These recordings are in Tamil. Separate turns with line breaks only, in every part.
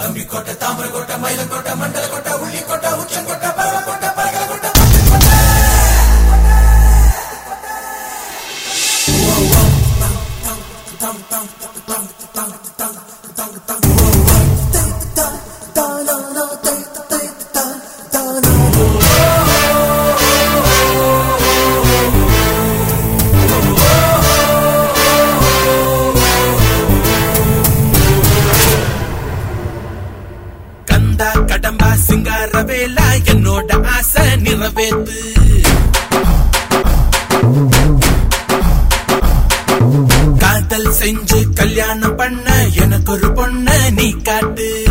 அம்பிக்கோட்டை தாமரக்கோட்டை மயிலக்கோட்டை மண்டலக்கோட்டை உள்ளிக்கோட்டை உச்சங்கோட்டை
பரலக்கோட்டை நிறைவேத்து. காதல் செஞ்சு கல்யாணம் பண்ண எனக்கு ஒரு பொண்ண நீ காட்டு.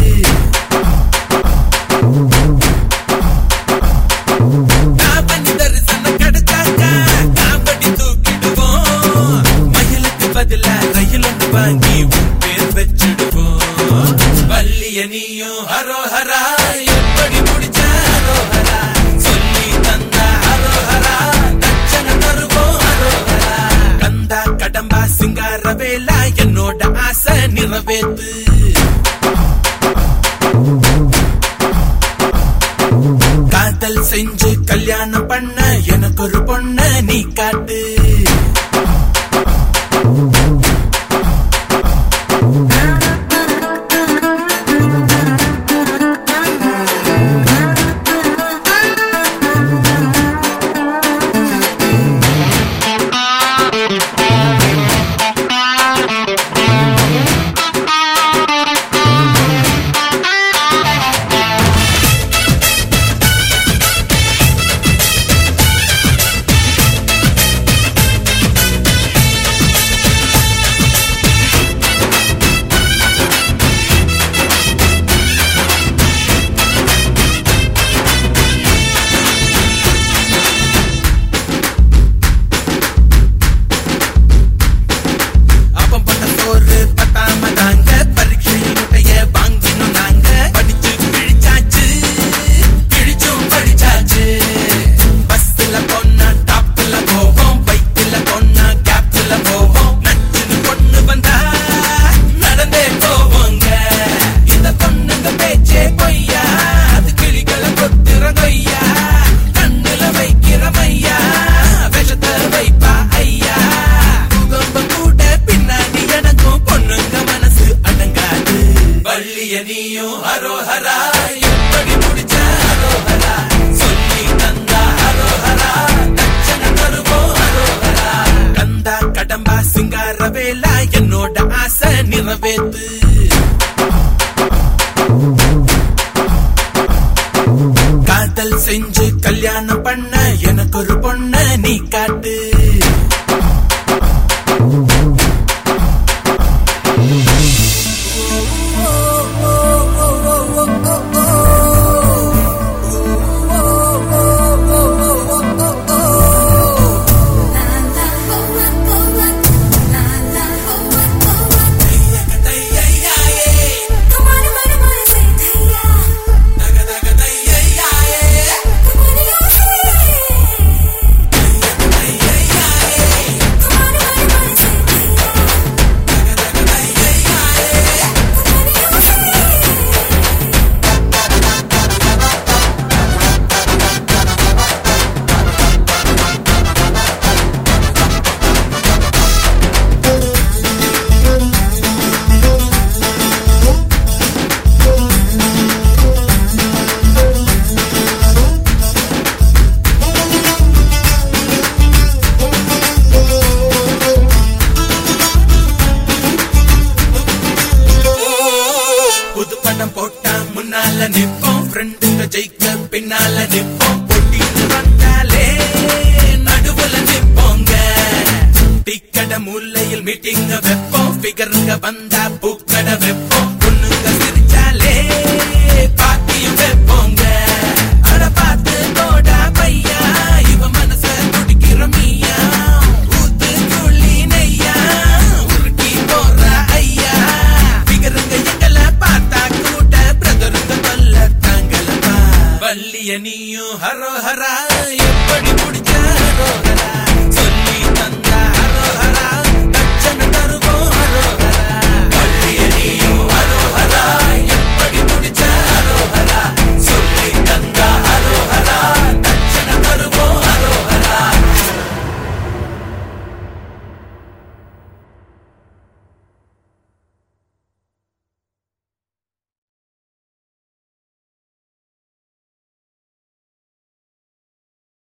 பதில ரயில் வாங்கி பேர் வச்சிடுவோம். வள்ளிய நீ வேலா என்னோட ஆசை நிறைவேத்து. காதல் செஞ்சு கல்யாணம் பண்ண எனக்கு ஒரு பொண்ண நீ காட்டு. காதல் செஞ்சு கல்யாணம் பண்ண எனக்கு ஒரு பொண்ண நீ காட்டு. பின்னால நிப்போம். பொட்டிட்டு வந்தாலே நடுவுல நிப்போங்க. டிக்கட மூலையில் மீட்டிங்க வெப்போம். பிகருங்க வந்தா பூக்கட வெப்போம்.